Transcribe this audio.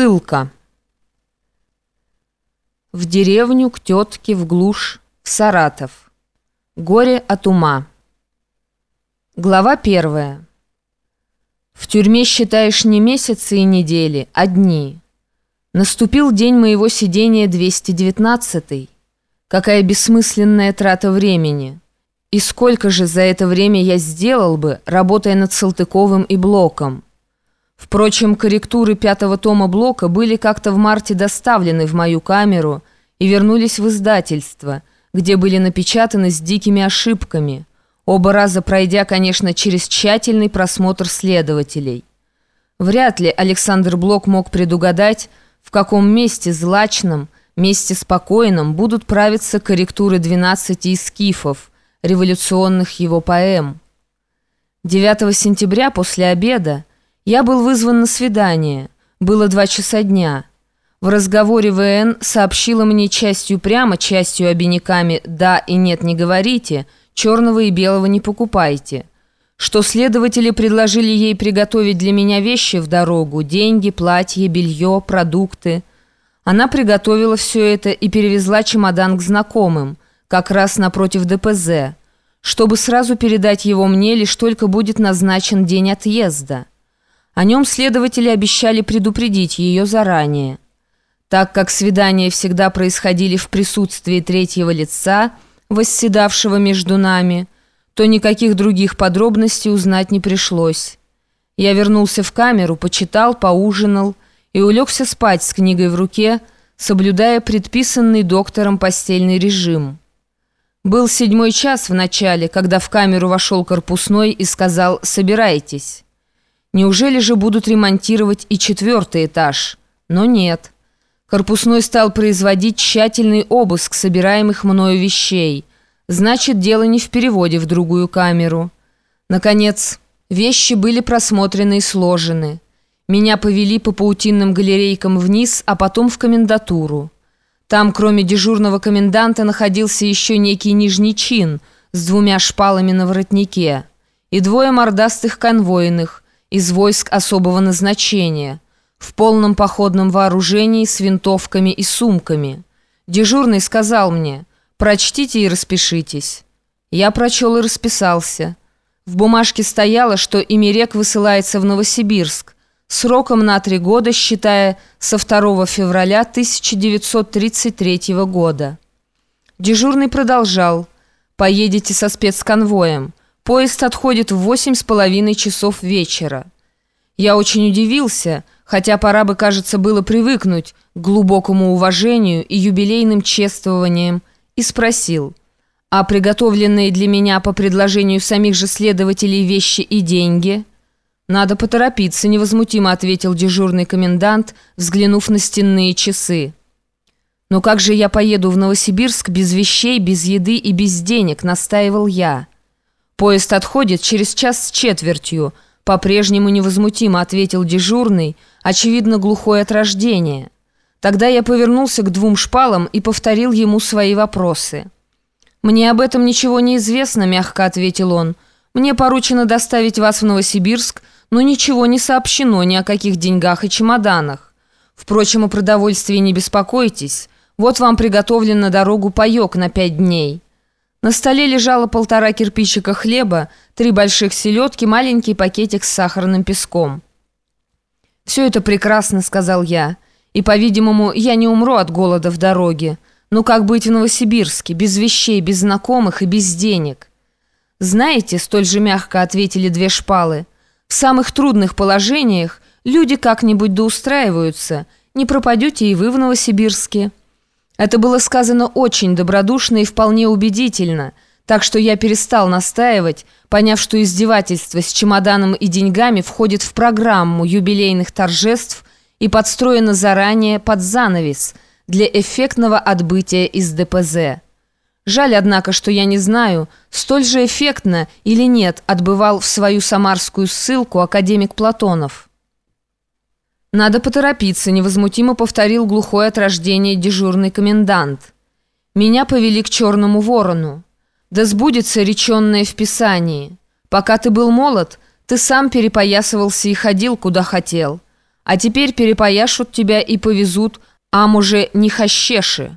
Ссылка. В деревню, к тетке, в глушь, в Саратов. Горе от ума. Глава первая. В тюрьме считаешь не месяцы и недели, а дни. Наступил день моего сидения 219-й. Какая бессмысленная трата времени. И сколько же за это время я сделал бы, работая над Салтыковым и Блоком. Впрочем, корректуры пятого тома Блока были как-то в марте доставлены в мою камеру и вернулись в издательство, где были напечатаны с дикими ошибками, оба раза пройдя, конечно, через тщательный просмотр следователей. Вряд ли Александр Блок мог предугадать, в каком месте злачном, месте спокойном будут правиться корректуры 12 скифов, революционных его поэм. 9 сентября после обеда я был вызван на свидание. Было два часа дня. В разговоре ВН сообщила мне частью прямо, частью обиняками «да» и «нет, не говорите», «черного и белого не покупайте», что следователи предложили ей приготовить для меня вещи в дорогу, деньги, платье, белье, продукты. Она приготовила все это и перевезла чемодан к знакомым, как раз напротив ДПЗ, чтобы сразу передать его мне, лишь только будет назначен день отъезда. О нем следователи обещали предупредить ее заранее. Так как свидания всегда происходили в присутствии третьего лица, восседавшего между нами, то никаких других подробностей узнать не пришлось. Я вернулся в камеру, почитал, поужинал и улегся спать с книгой в руке, соблюдая предписанный доктором постельный режим. Был седьмой час в начале, когда в камеру вошел корпусной и сказал «собирайтесь». Неужели же будут ремонтировать и четвертый этаж? Но нет. Корпусной стал производить тщательный обыск собираемых мною вещей. Значит, дело не в переводе в другую камеру. Наконец, вещи были просмотрены и сложены. Меня повели по паутинным галерейкам вниз, а потом в комендатуру. Там, кроме дежурного коменданта, находился еще некий нижний чин с двумя шпалами на воротнике и двое мордастых конвойных – из войск особого назначения, в полном походном вооружении с винтовками и сумками. Дежурный сказал мне «Прочтите и распишитесь». Я прочел и расписался. В бумажке стояло, что Имерек высылается в Новосибирск сроком на три года, считая со 2 февраля 1933 года. Дежурный продолжал «Поедете со спецконвоем». Поезд отходит в восемь с половиной часов вечера. Я очень удивился, хотя пора бы, кажется, было привыкнуть к глубокому уважению и юбилейным чествованиям, и спросил, а приготовленные для меня по предложению самих же следователей вещи и деньги? «Надо поторопиться», — невозмутимо ответил дежурный комендант, взглянув на стенные часы. «Но как же я поеду в Новосибирск без вещей, без еды и без денег?» — настаивал я. «Поезд отходит через час с четвертью», — по-прежнему невозмутимо ответил дежурный, очевидно, глухой от рождения. Тогда я повернулся к двум шпалам и повторил ему свои вопросы. «Мне об этом ничего не известно», — мягко ответил он. «Мне поручено доставить вас в Новосибирск, но ничего не сообщено ни о каких деньгах и чемоданах. Впрочем, о продовольствии не беспокойтесь. Вот вам приготовлен на дорогу паёк на пять дней». На столе лежало полтора кирпичика хлеба, три больших селедки, маленький пакетик с сахарным песком. «Все это прекрасно», — сказал я. «И, по-видимому, я не умру от голода в дороге. Ну как быть в Новосибирске, без вещей, без знакомых и без денег?» «Знаете», — столь же мягко ответили две шпалы, «в самых трудных положениях люди как-нибудь доустраиваются. Не пропадете и вы в Новосибирске». Это было сказано очень добродушно и вполне убедительно, так что я перестал настаивать, поняв, что издевательство с чемоданом и деньгами входит в программу юбилейных торжеств и подстроено заранее под занавес для эффектного отбытия из ДПЗ. Жаль, однако, что я не знаю, столь же эффектно или нет отбывал в свою самарскую ссылку академик Платонов. «Надо поторопиться», — невозмутимо повторил глухой от рождения дежурный комендант. «Меня повели к черному ворону. Да сбудется реченное в Писании. Пока ты был молод, ты сам перепоясывался и ходил, куда хотел. А теперь перепояшут тебя и повезут, а уже не хащеши».